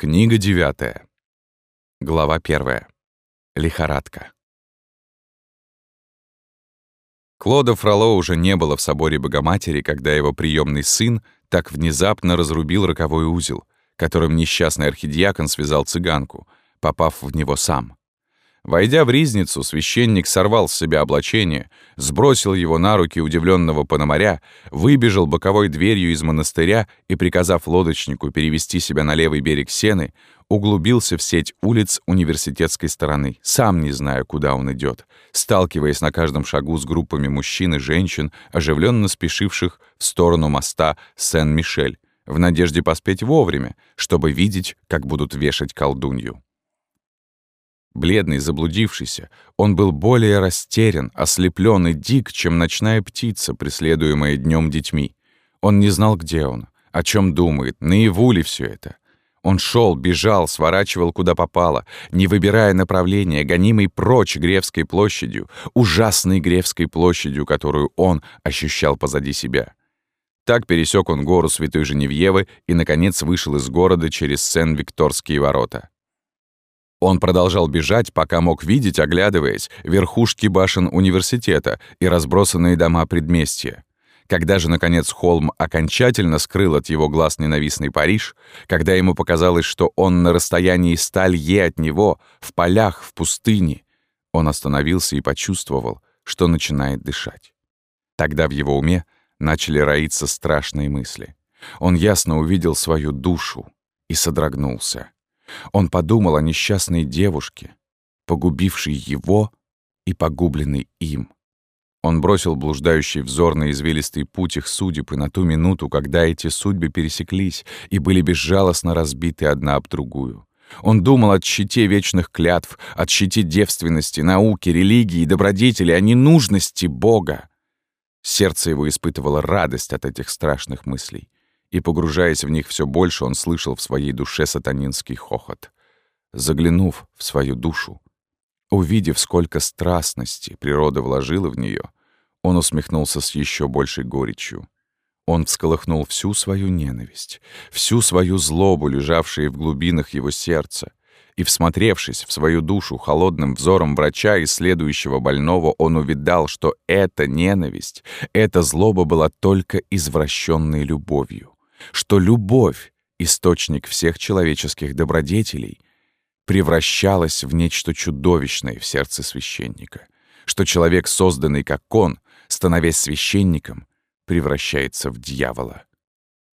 Книга девятая. Глава первая. Лихорадка. Клода Фроло уже не было в соборе Богоматери, когда его приемный сын так внезапно разрубил роковой узел, которым несчастный архидиакон связал цыганку, попав в него сам. Войдя в ризницу, священник сорвал с себя облачение, сбросил его на руки удивленного пономаря, выбежал боковой дверью из монастыря и, приказав лодочнику перевести себя на левый берег Сены, углубился в сеть улиц университетской стороны, сам не зная, куда он идет, сталкиваясь на каждом шагу с группами мужчин и женщин, оживленно спешивших в сторону моста Сен-Мишель, в надежде поспеть вовремя, чтобы видеть, как будут вешать колдунью. Бледный, заблудившийся, он был более растерян, ослеплен и дик, чем ночная птица, преследуемая днем детьми. Он не знал, где он, о чем думает, наяву ли все это. Он шел, бежал, сворачивал куда попало, не выбирая направления, гонимый прочь Гревской площадью, ужасной Гревской площадью, которую он ощущал позади себя. Так пересек он гору Святой Женевьевы и, наконец, вышел из города через Сен-Викторские ворота. Он продолжал бежать, пока мог видеть, оглядываясь, верхушки башен университета и разбросанные дома предместья. Когда же, наконец, холм окончательно скрыл от его глаз ненавистный Париж, когда ему показалось, что он на расстоянии ста лье от него, в полях, в пустыне, он остановился и почувствовал, что начинает дышать. Тогда в его уме начали роиться страшные мысли. Он ясно увидел свою душу и содрогнулся. Он подумал о несчастной девушке, погубившей его и погубленной им. Он бросил блуждающий взор на извилистый путь их судеб и на ту минуту, когда эти судьбы пересеклись и были безжалостно разбиты одна об другую. Он думал о щите вечных клятв, о щите девственности, науки, религии, добродетели, о ненужности Бога. Сердце его испытывало радость от этих страшных мыслей и, погружаясь в них все больше, он слышал в своей душе сатанинский хохот. Заглянув в свою душу, увидев, сколько страстности природа вложила в нее, он усмехнулся с еще большей горечью. Он всколыхнул всю свою ненависть, всю свою злобу, лежавшую в глубинах его сердца, и, всмотревшись в свою душу холодным взором врача, исследующего больного, он увидал, что эта ненависть, эта злоба была только извращенной любовью что любовь, источник всех человеческих добродетелей, превращалась в нечто чудовищное в сердце священника, что человек, созданный как он, становясь священником, превращается в дьявола.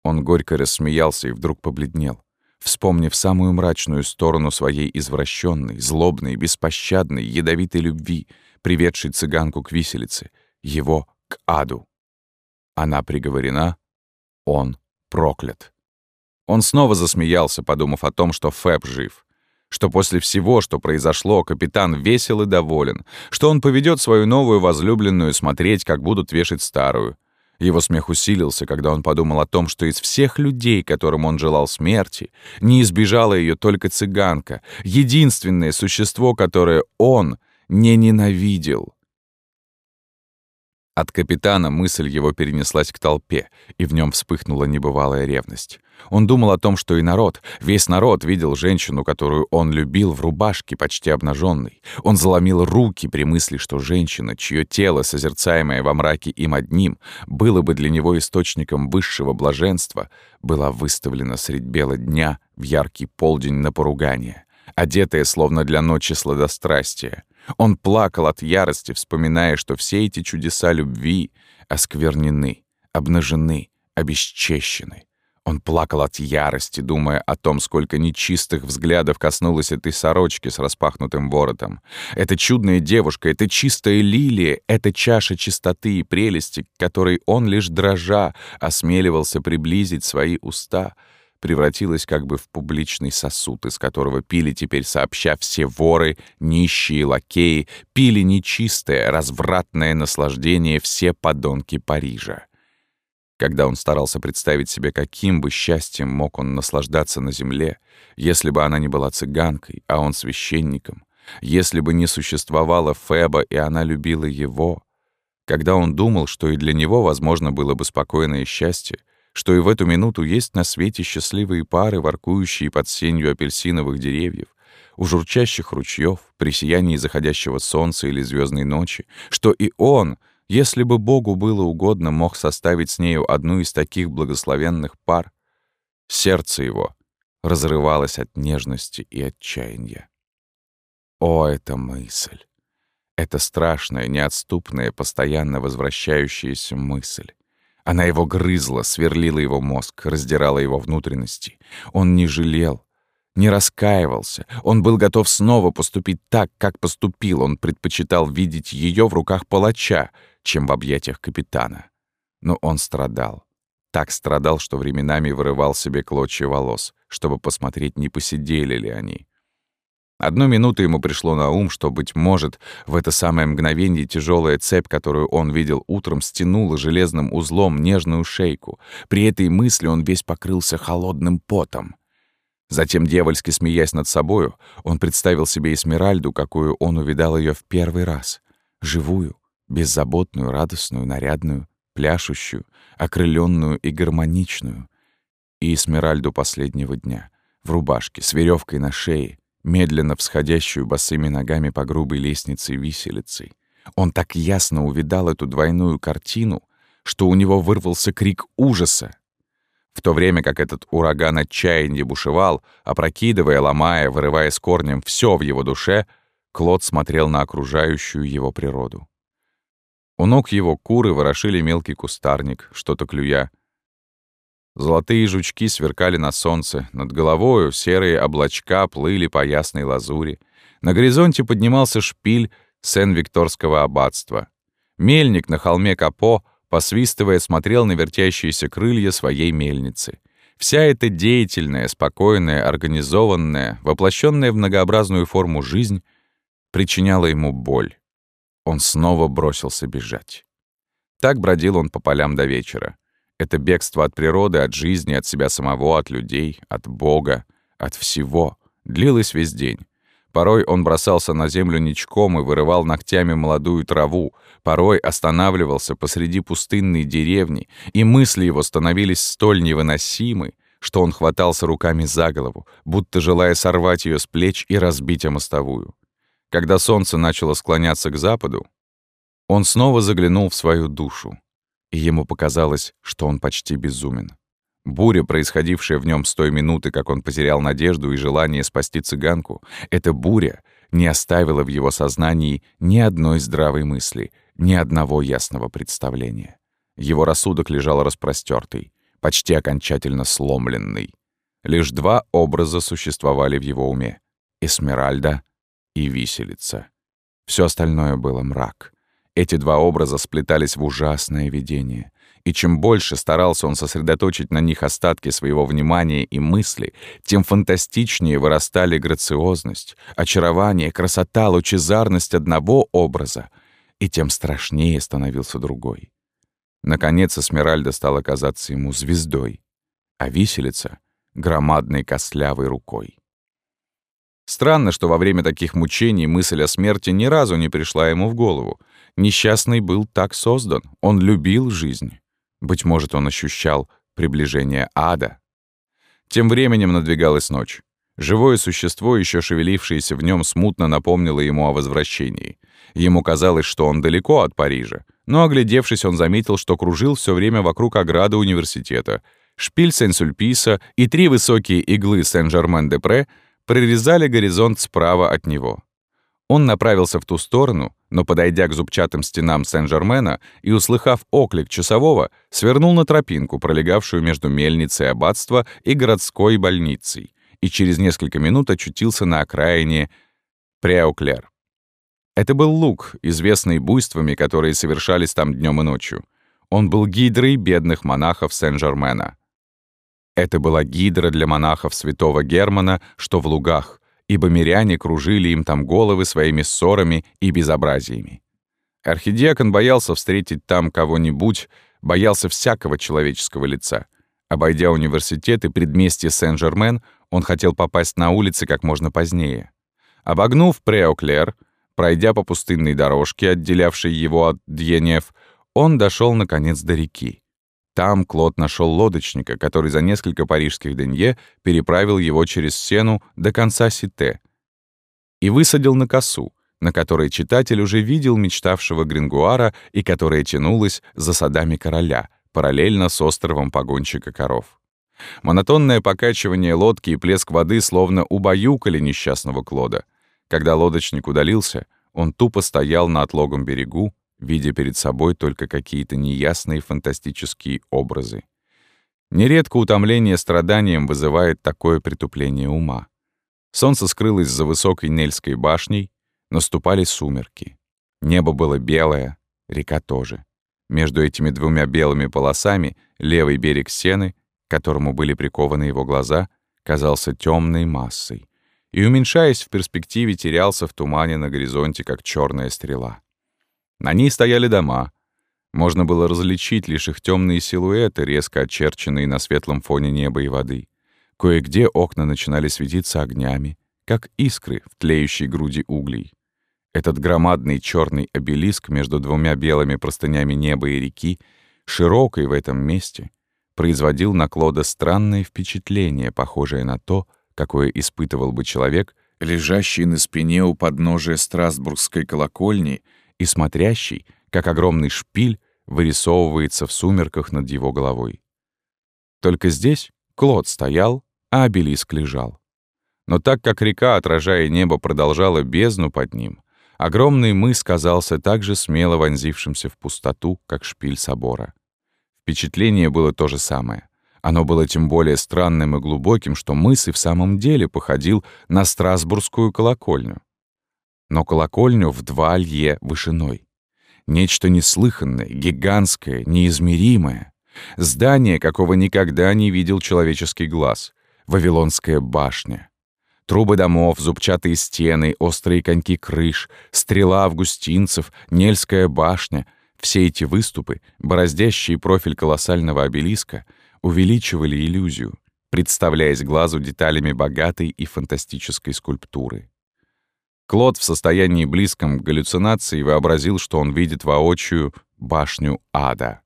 Он горько рассмеялся и вдруг побледнел, вспомнив самую мрачную сторону своей извращенной, злобной, беспощадной, ядовитой любви, приведшей цыганку к виселице, его к аду. Она приговорена, он проклят. Он снова засмеялся, подумав о том, что Фэб жив. Что после всего, что произошло, капитан весел и доволен. Что он поведет свою новую возлюбленную смотреть, как будут вешать старую. Его смех усилился, когда он подумал о том, что из всех людей, которым он желал смерти, не избежала ее только цыганка, единственное существо, которое он не ненавидел. От капитана мысль его перенеслась к толпе, и в нем вспыхнула небывалая ревность. Он думал о том, что и народ, весь народ видел женщину, которую он любил в рубашке, почти обнаженной. Он заломил руки при мысли, что женщина, чье тело, созерцаемое во мраке им одним, было бы для него источником высшего блаженства, была выставлена средь бела дня в яркий полдень на поругание, одетая словно для ночи сладострастия — он плакал от ярости, вспоминая, что все эти чудеса любви осквернены, обнажены, обесчещены. Он плакал от ярости, думая о том, сколько нечистых взглядов коснулось этой сорочки с распахнутым воротом. Эта чудная девушка, эта чистая лилия, эта чаша чистоты и прелести, к которой он лишь дрожа осмеливался приблизить свои уста — превратилась как бы в публичный сосуд, из которого пили теперь сообща все воры, нищие, лакеи, пили нечистое, развратное наслаждение все подонки Парижа. Когда он старался представить себе, каким бы счастьем мог он наслаждаться на земле, если бы она не была цыганкой, а он священником, если бы не существовала Феба, и она любила его, когда он думал, что и для него возможно было бы спокойное счастье, что и в эту минуту есть на свете счастливые пары, воркующие под сенью апельсиновых деревьев, у журчащих ручьев, при сиянии заходящего солнца или звездной ночи, что и он, если бы Богу было угодно, мог составить с нею одну из таких благословенных пар, сердце его разрывалось от нежности и отчаяния. О, эта мысль! Это страшная, неотступная, постоянно возвращающаяся мысль. Она его грызла, сверлила его мозг, раздирала его внутренности. Он не жалел, не раскаивался. Он был готов снова поступить так, как поступил. Он предпочитал видеть ее в руках палача, чем в объятиях капитана. Но он страдал. Так страдал, что временами вырывал себе клочья волос, чтобы посмотреть, не посидели ли они. Одну минуту ему пришло на ум, что, быть может, в это самое мгновение тяжелая цепь, которую он видел утром, стянула железным узлом нежную шейку. При этой мысли он весь покрылся холодным потом. Затем, дьявольски смеясь над собою, он представил себе Эсмеральду, какую он увидал ее в первый раз. Живую, беззаботную, радостную, нарядную, пляшущую, окрыленную и гармоничную. И Эсмеральду последнего дня, в рубашке, с веревкой на шее, медленно всходящую босыми ногами по грубой лестнице виселицей. Он так ясно увидал эту двойную картину, что у него вырвался крик ужаса. В то время как этот ураган отчаяния бушевал, опрокидывая, ломая, вырывая с корнем все в его душе, Клод смотрел на окружающую его природу. У ног его куры ворошили мелкий кустарник, что-то клюя — Золотые жучки сверкали на солнце, над головою серые облачка плыли по ясной лазури. На горизонте поднимался шпиль Сен-Викторского аббатства. Мельник на холме Капо, посвистывая, смотрел на вертящиеся крылья своей мельницы. Вся эта деятельная, спокойная, организованная, воплощенная в многообразную форму жизнь причиняла ему боль. Он снова бросился бежать. Так бродил он по полям до вечера. Это бегство от природы, от жизни, от себя самого, от людей, от Бога, от всего длилось весь день. Порой он бросался на землю ничком и вырывал ногтями молодую траву, порой останавливался посреди пустынной деревни, и мысли его становились столь невыносимы, что он хватался руками за голову, будто желая сорвать ее с плеч и разбить о мостовую. Когда солнце начало склоняться к западу, он снова заглянул в свою душу и ему показалось, что он почти безумен. Буря, происходившая в нем с той минуты, как он потерял надежду и желание спасти цыганку, эта буря не оставила в его сознании ни одной здравой мысли, ни одного ясного представления. Его рассудок лежал распростертый, почти окончательно сломленный. Лишь два образа существовали в его уме — Эсмеральда и виселица. Все остальное было мрак. Эти два образа сплетались в ужасное видение. И чем больше старался он сосредоточить на них остатки своего внимания и мысли, тем фантастичнее вырастали грациозность, очарование, красота, лучезарность одного образа, и тем страшнее становился другой. Наконец Эсмеральда стала казаться ему звездой, а виселица — громадной костлявой рукой. Странно, что во время таких мучений мысль о смерти ни разу не пришла ему в голову. Несчастный был так создан, он любил жизнь. Быть может, он ощущал приближение ада. Тем временем надвигалась ночь. Живое существо, еще шевелившееся в нем, смутно напомнило ему о возвращении. Ему казалось, что он далеко от Парижа, но, оглядевшись, он заметил, что кружил все время вокруг ограды университета. Шпиль Сен-Сульписа и три высокие иглы Сен-Жермен-де-Пре — прорезали горизонт справа от него. Он направился в ту сторону, но, подойдя к зубчатым стенам Сен-Жермена и услыхав оклик часового, свернул на тропинку, пролегавшую между мельницей аббатства и городской больницей, и через несколько минут очутился на окраине Преауклер. Это был луг, известный буйствами, которые совершались там днем и ночью. Он был гидрой бедных монахов Сен-Жермена. Это была гидра для монахов святого Германа, что в лугах, ибо миряне кружили им там головы своими ссорами и безобразиями. Архидиакон боялся встретить там кого-нибудь, боялся всякого человеческого лица. Обойдя университет и предместье Сен-Жермен, он хотел попасть на улицы как можно позднее. Обогнув Преоклер, пройдя по пустынной дорожке, отделявшей его от Дьенев, он дошел наконец до реки. Там Клод нашел лодочника, который за несколько парижских денье переправил его через Сену до конца Сите и высадил на косу, на которой читатель уже видел мечтавшего Грингуара и которая тянулась за садами короля, параллельно с островом погонщика коров. Монотонное покачивание лодки и плеск воды словно убаюкали несчастного Клода. Когда лодочник удалился, он тупо стоял на отлогом берегу, видя перед собой только какие-то неясные фантастические образы. Нередко утомление страданием вызывает такое притупление ума. Солнце скрылось за высокой Нельской башней, наступали сумерки. Небо было белое, река тоже. Между этими двумя белыми полосами левый берег Сены, к которому были прикованы его глаза, казался темной массой и, уменьшаясь в перспективе, терялся в тумане на горизонте, как черная стрела. На ней стояли дома. Можно было различить лишь их темные силуэты, резко очерченные на светлом фоне неба и воды. Кое-где окна начинали светиться огнями, как искры в тлеющей груди углей. Этот громадный черный обелиск между двумя белыми простынями неба и реки, широкой в этом месте, производил на Клода странное впечатление, похожее на то, какое испытывал бы человек, лежащий на спине у подножия Страсбургской колокольни и смотрящий, как огромный шпиль вырисовывается в сумерках над его головой. Только здесь Клод стоял, а обелиск лежал. Но так как река, отражая небо, продолжала бездну под ним, огромный мыс казался так же смело вонзившимся в пустоту, как шпиль собора. Впечатление было то же самое. Оно было тем более странным и глубоким, что мыс и в самом деле походил на Страсбургскую колокольню но колокольню в два лье вышиной. Нечто неслыханное, гигантское, неизмеримое. Здание, какого никогда не видел человеческий глаз. Вавилонская башня. Трубы домов, зубчатые стены, острые коньки крыш, стрела августинцев, Нельская башня — все эти выступы, бороздящие профиль колоссального обелиска, увеличивали иллюзию, представляясь глазу деталями богатой и фантастической скульптуры. Клод в состоянии близком к галлюцинации вообразил, что он видит воочию башню ада.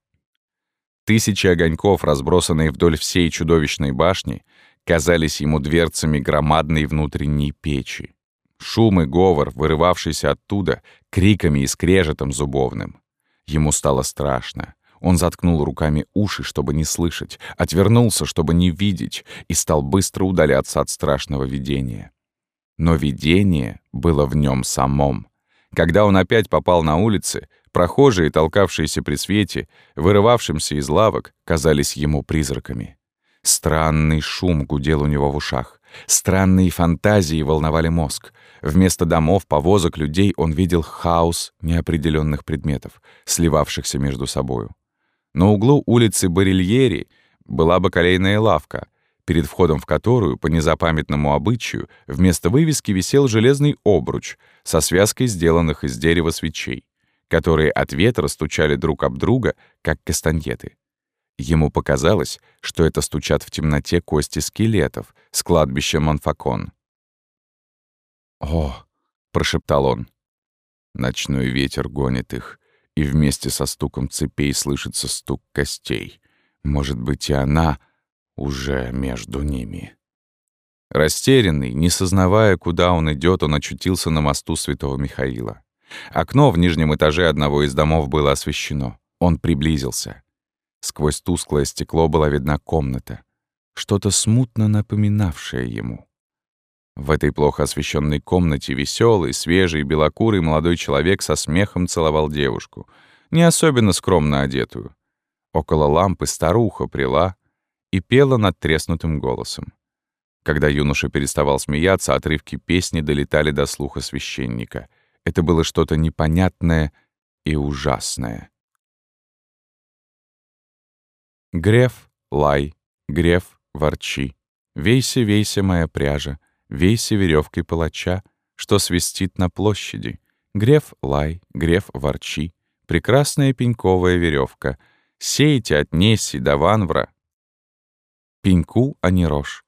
Тысячи огоньков, разбросанные вдоль всей чудовищной башни, казались ему дверцами громадной внутренней печи. Шум и говор, вырывавшийся оттуда, криками и скрежетом зубовным. Ему стало страшно. Он заткнул руками уши, чтобы не слышать, отвернулся, чтобы не видеть, и стал быстро удаляться от страшного видения. Но видение было в нем самом. Когда он опять попал на улицы, прохожие, толкавшиеся при свете, вырывавшимся из лавок, казались ему призраками. Странный шум гудел у него в ушах. Странные фантазии волновали мозг. Вместо домов, повозок, людей он видел хаос неопределенных предметов, сливавшихся между собою. На углу улицы Барильери была бакалейная лавка — перед входом в которую, по незапамятному обычаю, вместо вывески висел железный обруч со связкой сделанных из дерева свечей, которые от ветра стучали друг об друга, как кастаньеты. Ему показалось, что это стучат в темноте кости скелетов с кладбища Монфакон. «О!» — прошептал он. Ночной ветер гонит их, и вместе со стуком цепей слышится стук костей. Может быть, и она уже между ними. Растерянный, не сознавая, куда он идет, он очутился на мосту Святого Михаила. Окно в нижнем этаже одного из домов было освещено. Он приблизился. Сквозь тусклое стекло была видна комната, что-то смутно напоминавшее ему. В этой плохо освещенной комнате веселый, свежий, белокурый молодой человек со смехом целовал девушку, не особенно скромно одетую. Около лампы старуха прила, и пела над треснутым голосом. Когда юноша переставал смеяться, отрывки песни долетали до слуха священника. Это было что-то непонятное и ужасное. Греф, лай, греф, ворчи. Вейся, вейся, моя пряжа, вейся веревкой палача, что свистит на площади. Греф, лай, греф, ворчи. Прекрасная пеньковая веревка. Сейте от Несси до Ванвра, Пеньку, а не рожь.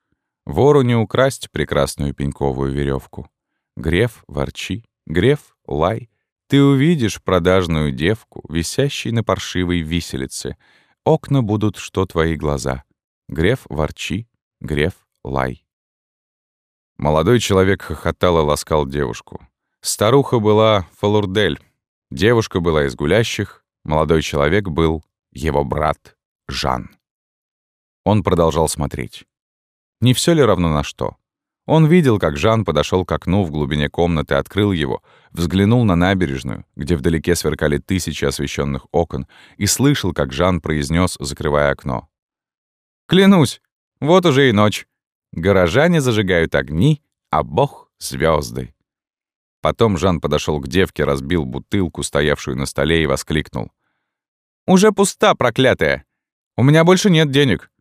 Вору не украсть прекрасную пеньковую веревку. Греф, ворчи, греф, лай. Ты увидишь продажную девку, висящей на паршивой виселице. окна будут, что твои глаза. Греф ворчи, греф лай. Молодой человек хохотал и ласкал девушку. Старуха была Фалурдель. Девушка была из гулящих, молодой человек был его брат Жан. Он продолжал смотреть. Не все ли равно на что? Он видел, как Жан подошел к окну в глубине комнаты, открыл его, взглянул на набережную, где вдалеке сверкали тысячи освещенных окон, и слышал, как Жан произнес, закрывая окно. «Клянусь, вот уже и ночь. Горожане зажигают огни, а Бог — звезды. Потом Жан подошел к девке, разбил бутылку, стоявшую на столе, и воскликнул. «Уже пуста, проклятая! У меня больше нет денег.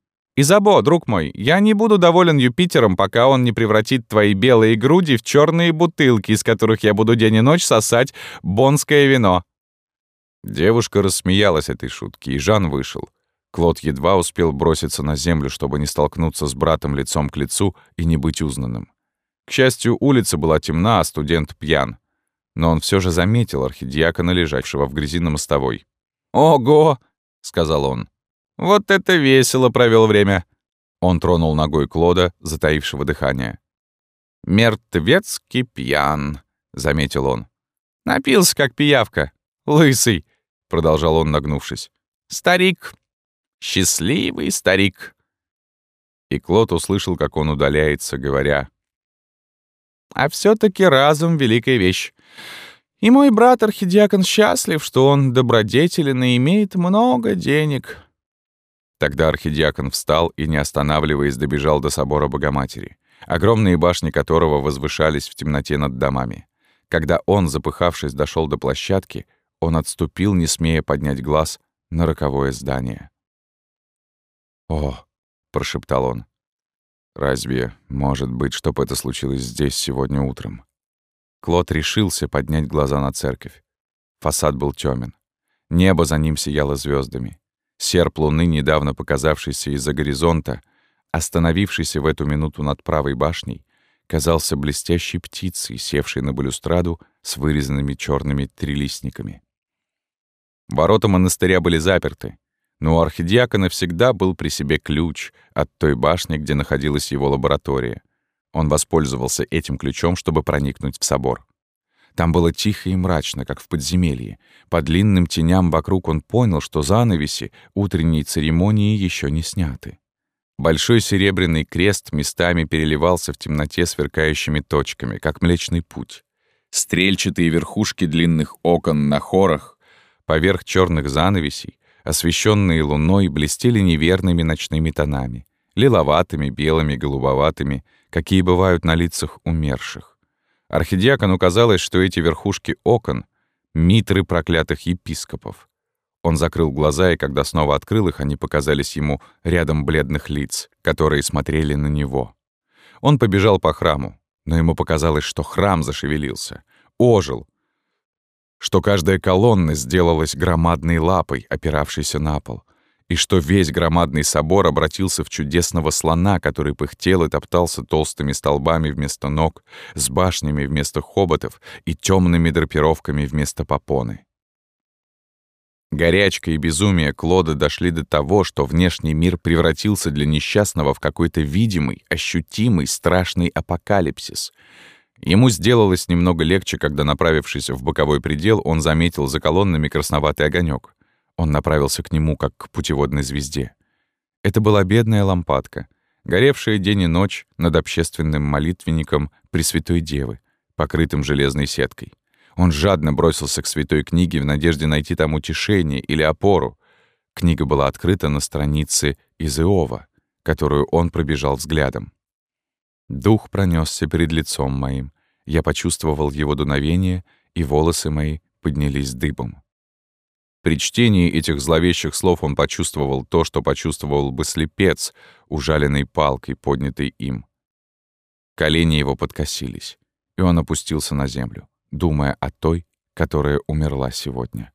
Изабо, друг мой, я не буду доволен Юпитером, пока он не превратит твои белые груди в черные бутылки, из которых я буду день и ночь сосать бонское вино». Девушка рассмеялась этой шутке, и Жан вышел. Клод едва успел броситься на землю, чтобы не столкнуться с братом лицом к лицу и не быть узнанным. К счастью, улица была темна, а студент пьян. Но он все же заметил архидиакона, лежавшего в грязи на мостовой. «Ого!» — сказал он. «Вот это весело провел время!» Он тронул ногой Клода, затаившего дыхание. «Мертвецкий пьян», — заметил он. «Напился, как пиявка. Лысый», — продолжал он, нагнувшись. «Старик, Счастливый старик!» И Клод услышал, как он удаляется, говоря, «А все таки разум — великая вещь. И мой брат Архидиакон счастлив, что он добродетелен и имеет много денег». Тогда архидиакон встал и, не останавливаясь, добежал до собора Богоматери, огромные башни которого возвышались в темноте над домами. Когда он, запыхавшись, дошел до площадки, он отступил, не смея поднять глаз на роковое здание. «О!» — прошептал он. «Разве может быть, чтоб это случилось здесь сегодня утром?» Клод решился поднять глаза на церковь. Фасад был тёмен. Небо за ним сияло звездами. Серп луны, недавно показавшийся из-за горизонта, остановившийся в эту минуту над правой башней, казался блестящей птицей, севшей на балюстраду с вырезанными черными трилистниками. Ворота монастыря были заперты, но у архидиакона всегда был при себе ключ от той башни, где находилась его лаборатория. Он воспользовался этим ключом, чтобы проникнуть в собор. Там было тихо и мрачно, как в подземелье. По длинным теням вокруг он понял, что занавеси утренней церемонии еще не сняты. Большой серебряный крест местами переливался в темноте сверкающими точками, как Млечный Путь. Стрельчатые верхушки длинных окон на хорах, поверх черных занавесей, освещенные луной, блестели неверными ночными тонами, лиловатыми, белыми, голубоватыми, какие бывают на лицах умерших. Архидиакону казалось, что эти верхушки окон — митры проклятых епископов. Он закрыл глаза, и когда снова открыл их, они показались ему рядом бледных лиц, которые смотрели на него. Он побежал по храму, но ему показалось, что храм зашевелился, ожил, что каждая колонна сделалась громадной лапой, опиравшейся на пол, и что весь громадный собор обратился в чудесного слона, который пыхтел и топтался толстыми столбами вместо ног, с башнями вместо хоботов и темными драпировками вместо попоны. Горячка и безумие Клода дошли до того, что внешний мир превратился для несчастного в какой-то видимый, ощутимый, страшный апокалипсис — Ему сделалось немного легче, когда, направившись в боковой предел, он заметил за колоннами красноватый огонек. Он направился к нему, как к путеводной звезде. Это была бедная лампадка, горевшая день и ночь над общественным молитвенником Пресвятой Девы, покрытым железной сеткой. Он жадно бросился к святой книге в надежде найти там утешение или опору. Книга была открыта на странице из Иова, которую он пробежал взглядом. Дух пронесся перед лицом моим. Я почувствовал его дуновение, и волосы мои поднялись дыбом. При чтении этих зловещих слов он почувствовал то, что почувствовал бы слепец, ужаленный палкой, поднятой им. Колени его подкосились, и он опустился на землю, думая о той, которая умерла сегодня.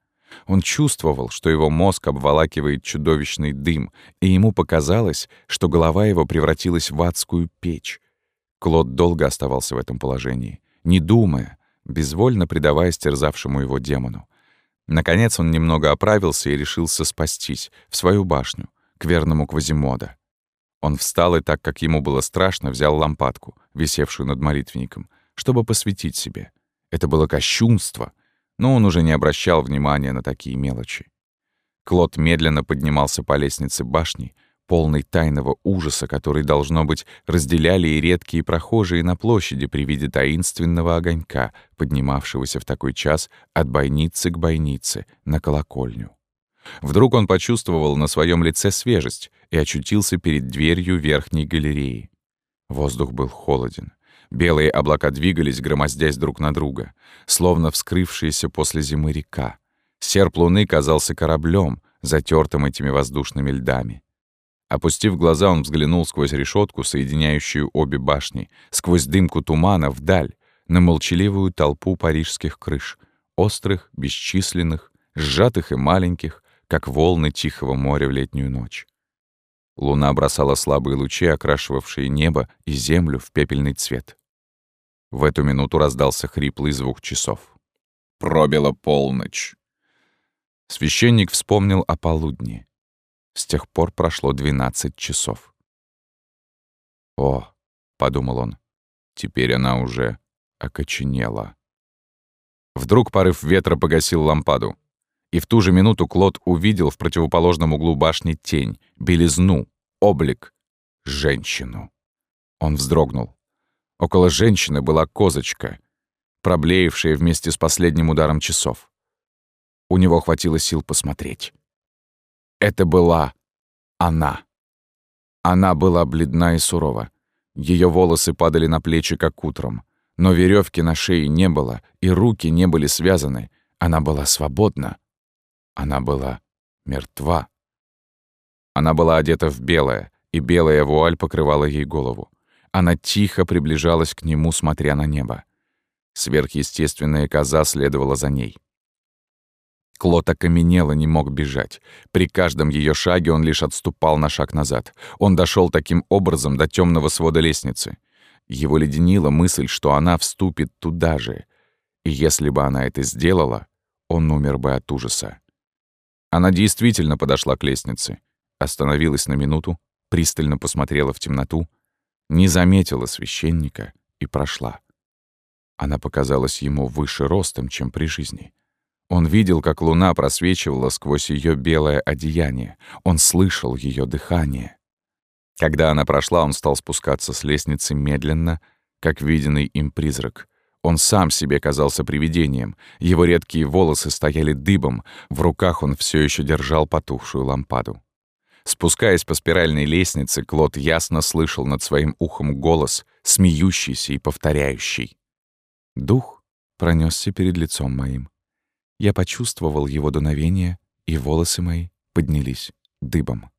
Он чувствовал, что его мозг обволакивает чудовищный дым, и ему показалось, что голова его превратилась в адскую печь, Клод долго оставался в этом положении, не думая, безвольно предаваясь терзавшему его демону. Наконец он немного оправился и решился спастись в свою башню, к верному Квазимода. Он встал и, так как ему было страшно, взял лампадку, висевшую над молитвенником, чтобы посветить себе. Это было кощунство, но он уже не обращал внимания на такие мелочи. Клод медленно поднимался по лестнице башни, полный тайного ужаса, который, должно быть, разделяли и редкие прохожие на площади при виде таинственного огонька, поднимавшегося в такой час от бойницы к бойнице на колокольню. Вдруг он почувствовал на своем лице свежесть и очутился перед дверью верхней галереи. Воздух был холоден. Белые облака двигались, громоздясь друг на друга, словно вскрывшаяся после зимы река. Серп луны казался кораблем, затертым этими воздушными льдами. Опустив глаза, он взглянул сквозь решетку, соединяющую обе башни, сквозь дымку тумана вдаль, на молчаливую толпу парижских крыш, острых, бесчисленных, сжатых и маленьких, как волны тихого моря в летнюю ночь. Луна бросала слабые лучи, окрашивавшие небо и землю в пепельный цвет. В эту минуту раздался хриплый звук часов. Пробила полночь. Священник вспомнил о полудне. С тех пор прошло 12 часов. «О», — подумал он, — «теперь она уже окоченела». Вдруг порыв ветра погасил лампаду. И в ту же минуту Клод увидел в противоположном углу башни тень, белизну, облик, женщину. Он вздрогнул. Около женщины была козочка, проблеявшая вместе с последним ударом часов. У него хватило сил посмотреть. Это была она. Она была бледна и сурова. Ее волосы падали на плечи, как утром. Но веревки на шее не было, и руки не были связаны. Она была свободна. Она была мертва. Она была одета в белое, и белая вуаль покрывала ей голову. Она тихо приближалась к нему, смотря на небо. Сверхъестественная коза следовала за ней. Клод окаменел и не мог бежать. При каждом ее шаге он лишь отступал на шаг назад. Он дошел таким образом до темного свода лестницы. Его леденила мысль, что она вступит туда же. И если бы она это сделала, он умер бы от ужаса. Она действительно подошла к лестнице, остановилась на минуту, пристально посмотрела в темноту, не заметила священника и прошла. Она показалась ему выше ростом, чем при жизни. Он видел, как луна просвечивала сквозь ее белое одеяние. Он слышал ее дыхание. Когда она прошла, он стал спускаться с лестницы медленно, как виденный им призрак. Он сам себе казался привидением. Его редкие волосы стояли дыбом, в руках он все еще держал потухшую лампаду. Спускаясь по спиральной лестнице, Клод ясно слышал над своим ухом голос, смеющийся и повторяющий. Дух пронесся перед лицом моим. Я почувствовал его дуновение, и волосы мои поднялись дыбом.